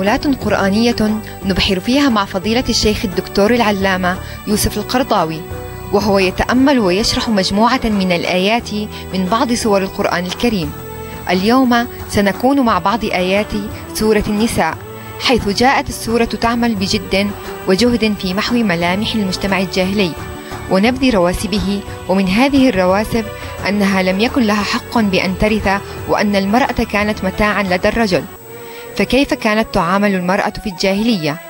تأملات قرآنية نبحر فيها مع فضيلة الشيخ الدكتور العلامة يوسف القرضاوي وهو يتأمل ويشرح مجموعة من الآيات من بعض سور القرآن الكريم. اليوم سنكون مع بعض آيات سورة النساء حيث جاءت السورة تعمل بجد وجهد في محو ملامح المجتمع الجاهلي ونبذ رواسبه ومن هذه الرواسب أنها لم يكن لها حق بأن ترث وأن المرأة كانت متاعا لدى الرجل. فكيف كانت تعامل المرأة في الجاهلية؟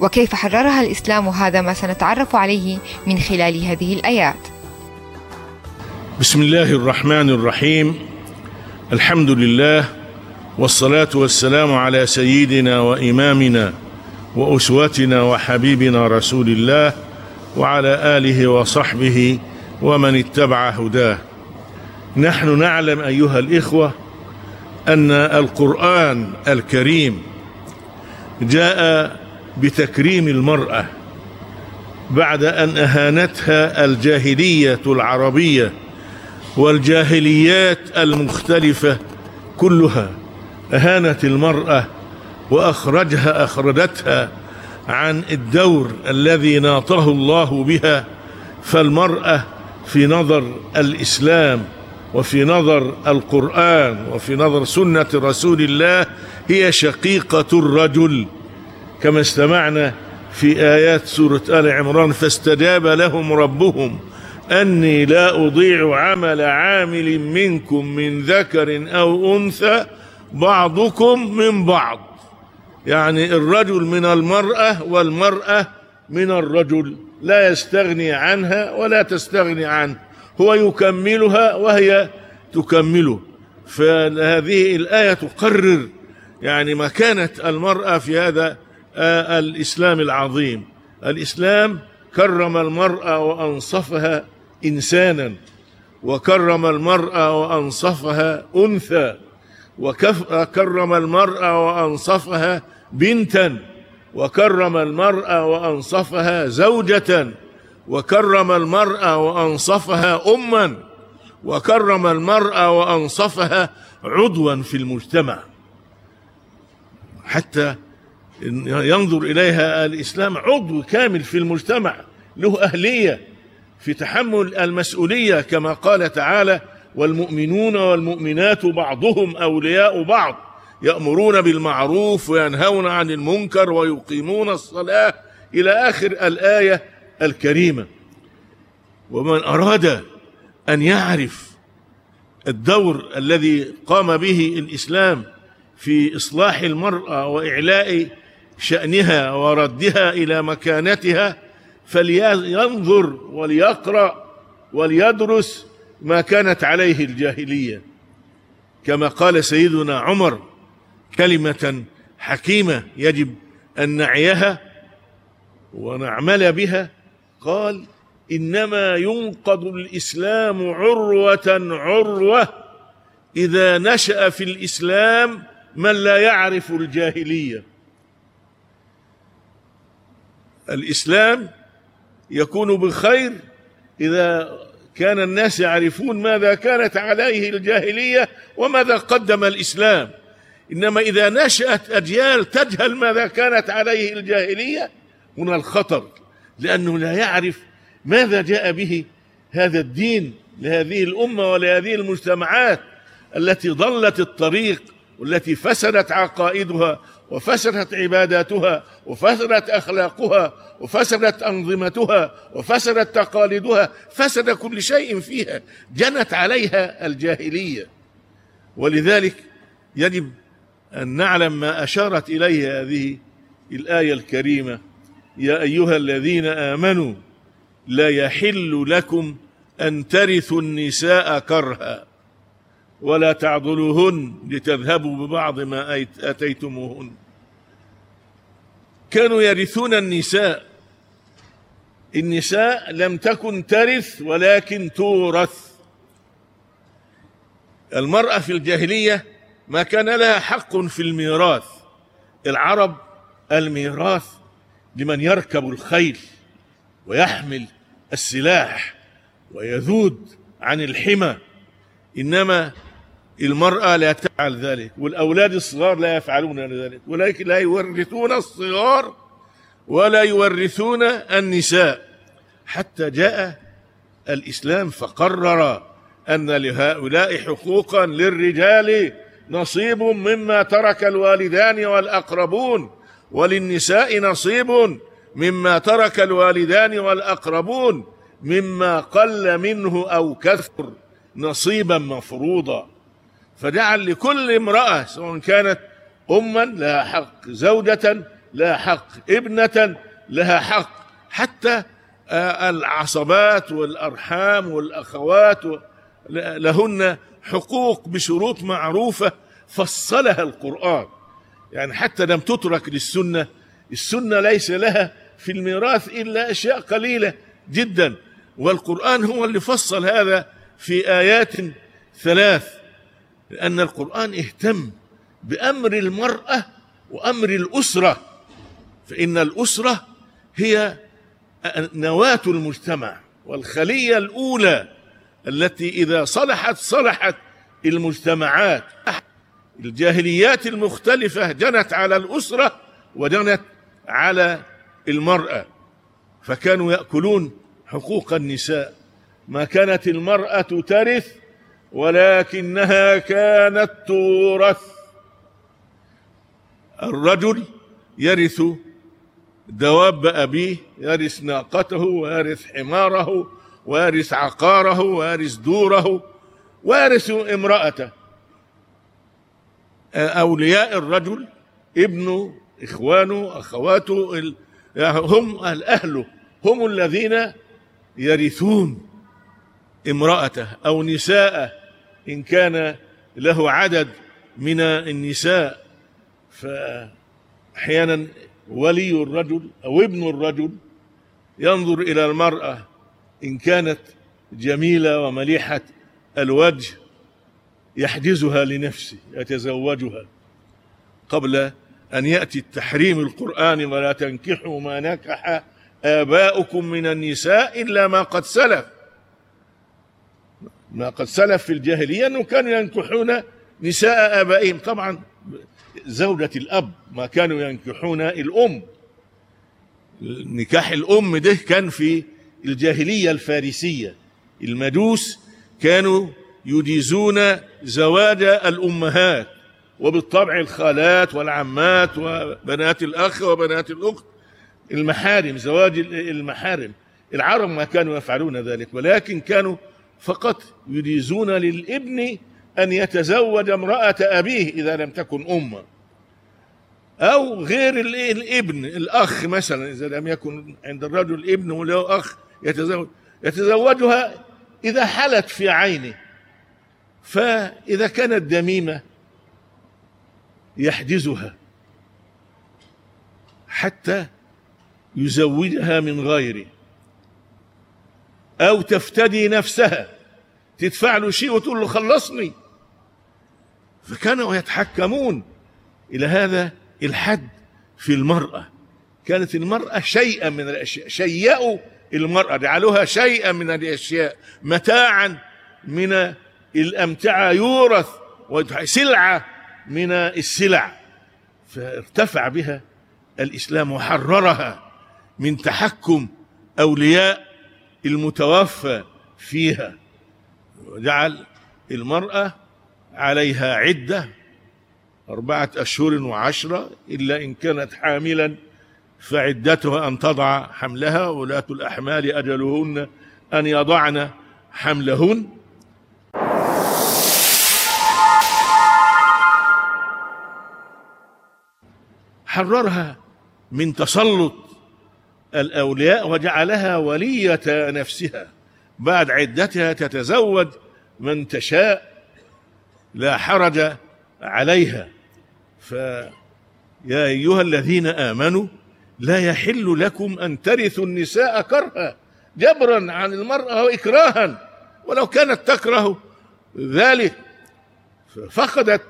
وكيف حررها الإسلام هذا ما سنتعرف عليه من خلال هذه الآيات. بسم الله الرحمن الرحيم. الحمد لله والصلاة والسلام على سيدنا وإمامنا وأسوتنا وحبيبنا رسول الله وعلى آله وصحبه ومن اتبع هداه. نحن نعلم أيها الإخوة أن القرآن الكريم جاء بتكريم المرأة بعد أن أهانتها الجاهلية العربية والجاهليات المختلفة كلها. أهانت المرأة وأخرجها أخرجتها عن الدور الذي ناطه الله بها فالمرأة في نظر الإسلام وفي نظر القرآن وفي نظر سنة رسول الله هي شقيقة الرجل. كما استمعنا في آيات سورة آل عمران فاستجاب لهم ربهم أني لا أضيع عمل عامل منكم من ذكر أو أنثى بعضكم من بعض. يعني الرجل من المرأة والمرأة من الرجل. لا يستغني عنها ولا تستغني عنه. هو يكملها وهي تكمله. فهذه الآية تقرر يعني مكانة المرأة في هذا الإسلام العظيم. الإسلام كرم المرأة وأنصفها إنسانا وكرم المرأة وأنصفها أنثى وكرم المرأة وأنصفها بنتا وكرم المرأة وأنصفها زوجة. وكرم المرأة وأنصفها أما. وكرم المرأة وأنصفها عضوا في المجتمع. حتى ينظر إليها الإسلام عضو كامل في المجتمع له أهلية في تحمل المسؤولية كما قال تعالى والمؤمنون والمؤمنات بعضهم أولياء بعض يأمرون بالمعروف وينهون عن المنكر ويقيمون الصلاة. إلى آخر الآية الكريمة. ومن أراد أن يعرف الدور الذي قام به الإسلام في إصلاح المرأة وإعلاء شأنها وردها إلى مكانتها فلينظر وليقرأ وليدرس ما كانت عليه الجاهلية. كما قال سيدنا عمر كلمة حكيمة يجب أن نعيها ونعمل بها قال إنما ينقض الإسلام عروة عروة إذا نشأ في الإسلام من لا يعرف الجاهلية. الإسلام يكون بخير إذا كان الناس يعرفون ماذا كانت عليه الجاهلية وماذا قدم الإسلام. إنما إذا نشأت أجيال تجهل ماذا كانت عليه الجاهلية هنا الخطر. لأنه لا يعرف ماذا جاء به هذا الدين لهذه الأمة ولهذه المجتمعات التي ضلت الطريق والتي فسدت عقائدها وفسدت عباداتها وفسدت أخلاقها وفسدت أنظمتها وفسدت تقاليدها فسد كل شيء فيها جنت عليها الجاهلية. ولذلك يجب أن نعلم ما أشارت إليه هذه الآية الكريمة يا أيها الذين آمنوا لا يحل لكم أن ترثوا النساء كرها ولا تعضلوهن لتذهبوا ببعض ما أتيتموهن. كانوا يرثون النساء. النساء لم تكن ترث ولكن تورث. المرأة في الجاهلية ما كان لها حق في الميراث. العرب الميراث لمن يركب الخيل ويحمل السلاح ويذود عن الحمى. إنما المرأة لا تفعل ذلك والأولاد الصغار لا يفعلون ذلك ولكن لا يورثون الصغار ولا يورثون النساء. حتى جاء الإسلام فقرر أن لهؤلاء حقوقا للرجال نصيب مما ترك الوالدان والأقربون. وللنساء نصيب مما ترك الوالدان والأقربون مما قل منه أو كثر نصيبا مفروضا. فجعل لكل امرأة سواء كانت أما لها حق زوجة لها حق ابنة لها حق حتى العصبات والأرحام والأخوات لهن حقوق بشروط معروفة فصلها القرآن. يعني حتى لم تترك للسنة السنة ليس لها في الميراث إلا أشياء قليلة جدا والقرآن هو اللي فصل هذا في آيات ثلاث لأن القرآن اهتم بأمر المرأة وأمر الأسرة فإن الأسرة هي نواة المجتمع والخلية الأولى التي إذا صلحت صلحت المجتمعات. الجاهليات المختلفة جنت على الأسرة وجنت على المرأة فكانوا يأكلون حقوق النساء. ما كانت المرأة ترث ولكنها كانت تورث. الرجل يرث دواب أبيه يرث ناقته ويرث حماره ويرث عقاره ويرث دوره ويرث امرأته. أولياء الرجل ابنه إخوانه أخواته هم أهله هم الذين يرثون امرأته أو نساءه إن كان له عدد من النساء. فأحيانا ولي الرجل أو ابن الرجل ينظر إلى المرأة إن كانت جميلة ومليحة الوجه يحجزها لنفسه يتزوجها قبل أن يأتي التحريم القرآن ولا تنكحوا ما نكح آباؤكم من النساء إلا ما قد سلف. ما قد سلف في الجاهلية أنه كانوا ينكحون نساء آبائهم. طبعا زوجة الأب ما كانوا ينكحون الأم. نكاح الأم ده كان في الجاهلية الفارسية. المجوس كانوا يجيزون زواج الأمهات وبالطبع الخالات والعمات وبنات الأخ وبنات الأخت المحارم زواج المحارم. العرب ما كانوا يفعلون ذلك ولكن كانوا فقط يجيزون للابن أن يتزوج امرأة أبيه إذا لم تكن أمه أو غير الابن الأخ مثلا إذا لم يكن عند الرجل ابن وله أخ يتزوج يتزوجها إذا حلت في عينه. فإذا كانت دميمة يحجزها حتى يزوجها من غيره أو تفتدي نفسها تدفع له شيء وتقول له خلصني. فكانوا يتحكمون إلى هذا الحد في المرأة. كانت المرأة شيئا من الأشياء شيئوا المرأة جعلوها شيئا من الأشياء متاعا من الأمتعة يورث سلعة من السلع. فارتفع بها الإسلام وحررها من تحكم أولياء المتوفى فيها. وجعل المرأة عليها عدة أربعة أشهر وعشرة إلا إن كانت حاملا فعدتها أن تضع حملها. ولاة الأحمال أجلهن أن يضعن حملهن. حررها من تسلط الأولياء وجعلها ولية نفسها. بعد عدتها تتزوج من تشاء لا حرج عليها. فيا أيها الذين آمنوا لا يحل لكم أن ترثوا النساء كرها جبرا عن المرأة وإكراها ولو كانت تكره ذلك فقدت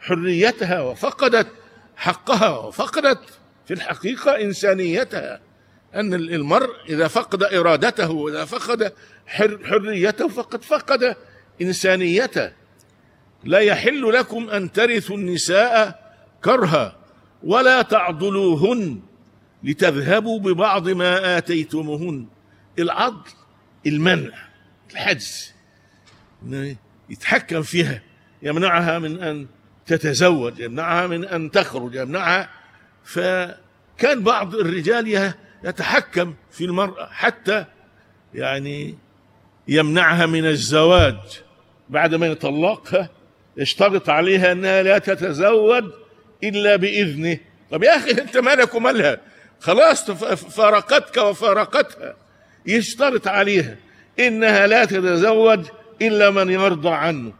حريتها وفقدت حقها وفقدت في الحقيقة إنسانيتها أن المرء إذا فقد إرادته وإذا فقد حريته فقد فقد إنسانيته. لا يحل لكم أن ترثوا النساء كرها ولا تعضلوهن لتذهبوا ببعض ما آتيتموهن. العضل المنع الحجز. يتحكم فيها يمنعها من أن تتزوج يمنعها من أن تخرج يمنعها. فكان بعض الرجال يتحكم في المرأة حتى يعني يمنعها من الزواج. بعد ما يطلقها يشترط عليها أنها لا تتزوج إلا بإذنه. طب يا أخي أنت مالك ومالها؟ خلاص فارقتك وفارقتها. يشترط عليها إنها لا تتزوج إلا من يرضى عنه.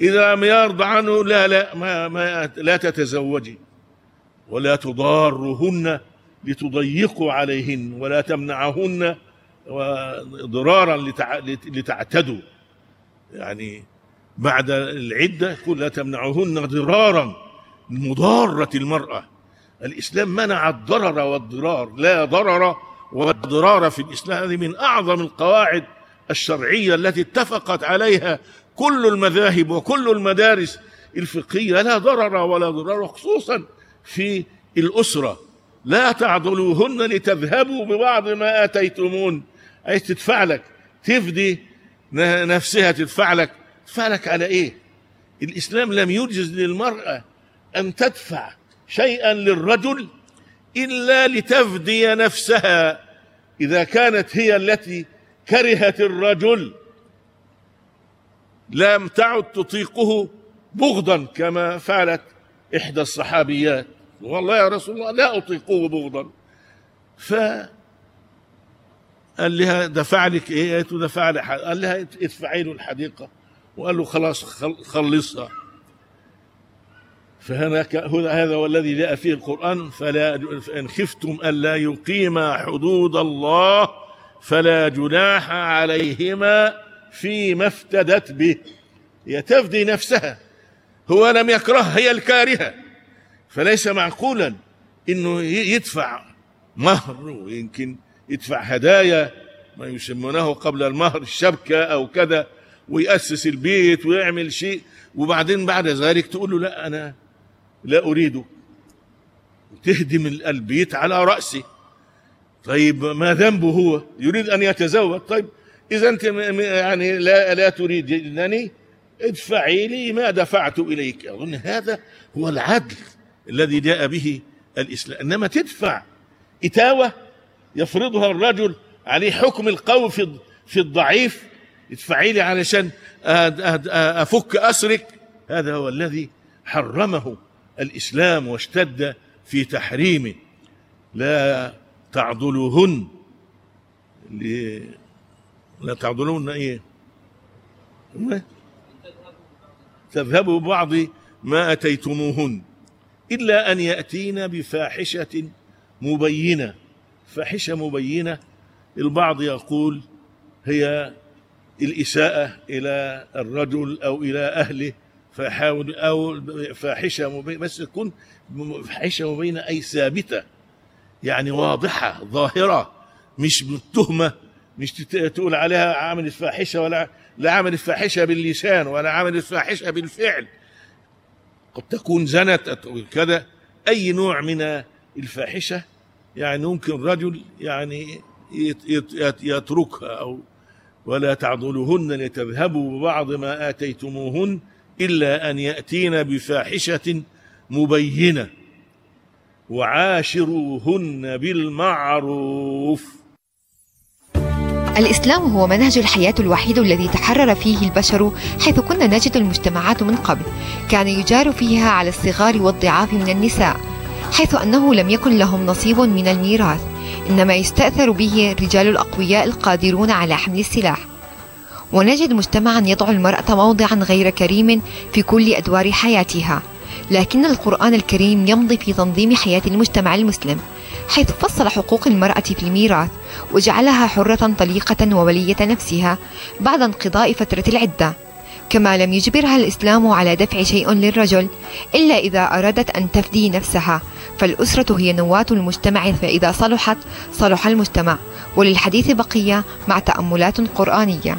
إذا لم يرضى عنه لا لا ما, ما لا تتزوجي. ولا تضارهن لتضيقوا عليهن ولا تمنعهن ضرارا لتعتدوا. يعني بعد العدة يقول لا تمنعهن ضرارا مضارة المرأة. الإسلام منع الضرر والضرار لا ضرر والضرار في الإسلام. هذه من أعظم القواعد الشرعية التي اتفقت عليها كل المذاهب وكل المدارس الفقهية لا ضرر ولا ضرار خصوصا في الأسرة. لا تعضلوهن لتذهبوا ببعض ما آتيتمون. أي تدفع لك تفدي نفسها تدفع لك. تدفع لك على إيه؟ الإسلام لم يجز للمرأة أن تدفع شيئا للرجل إلا لتفدي نفسها إذا كانت هي التي كرهت الرجل. لم تعد تطيقه بغضا كما فعلت إحدى الصحابيات. والله يا رسول الله لا أطيقه بغضا. ف قال لها دفع لك إيه؟ قالت له دفع لي قال لها ادفعي له الحديقة. وقال له خلاص خلصها. فهناك هذا هو الذي جاء فيه القرآن. فلا إن خفتم ألا يقيما حدود الله فلا جناح عليهما فيما افتدت به. هي تفدي نفسها. هو لم يكره هي الكارهة. فليس معقولا إنه يدفع مهر ويمكن يدفع هدايا ما يسمونه قبل المهر الشبكة أو كذا ويأسس البيت ويعمل شيء. وبعدين بعد ذلك تقول له لا أنا لا أريده. تهدم البيت على رأسي طيب ما ذنبه هو؟ يريد أن يتزوج؟ طيب إذا أنت يعني لا, لا تريد أنني ادفعي لي ما دفعت إليك. أظن هذا هو العدل الذي جاء به الإسلام. إنما تدفع إتاوة يفرضها الرجل عليه حكم القوي في في الضعيف. ادفعي لي علشان أفك أسرك. هذا هو الذي حرمه الإسلام واشتد في تحريمه. لا تعضلوهن لا تعضلوهن إيه؟ تذهبوا بعض ما أتيتموهن إلا أن ياتين بفاحشة مبينة. فاحشة مبينة البعض يقول هي الإساءة إلى الرجل أو إلى أهله فحاول أو فاحشة مبينة بس تكون فاحشة مبينة أي ثابتة يعني واضحة ظاهرة مش بالتهمة. مش تقول عليها عامل الفاحشة ولا لا عامل الفاحشة باللسان ولا عامل الفاحشة بالفعل. قد تكون زنت كذا أي نوع من الفاحشة يعني ممكن رجل يعني يتركها أو ولا تعضلوهن لتذهبوا ببعض ما آتيتموهن إلا أن يأتين بفاحشة مبينة. وعاشروهن بالمعروف. الإسلام هو منهج الحياة الوحيد الذي تحرر فيه البشر حيث كنا نجد المجتمعات من قبل كان يجار فيها على الصغار والضعاف من النساء حيث أنه لم يكن لهم نصيب من الميراث إنما يستأثر به الرجال الأقوياء القادرون على حمل السلاح. ونجد مجتمعا يضع المرأة موضعا غير كريم في كل أدوار حياتها. لكن القرآن الكريم يمضي في تنظيم حياة المجتمع المسلم حيث فصل حقوق المرأة في الميراث وجعلها حرة طليقة وولية نفسها بعد انقضاء فترة العدة. كما لم يجبرها الإسلام على دفع شيء للرجل إلا إذا أرادت أن تفدي نفسها فالأسرة هي نواة المجتمع فإذا صلحت صلح المجتمع. وللحديث بقية مع تأملات قرآنية.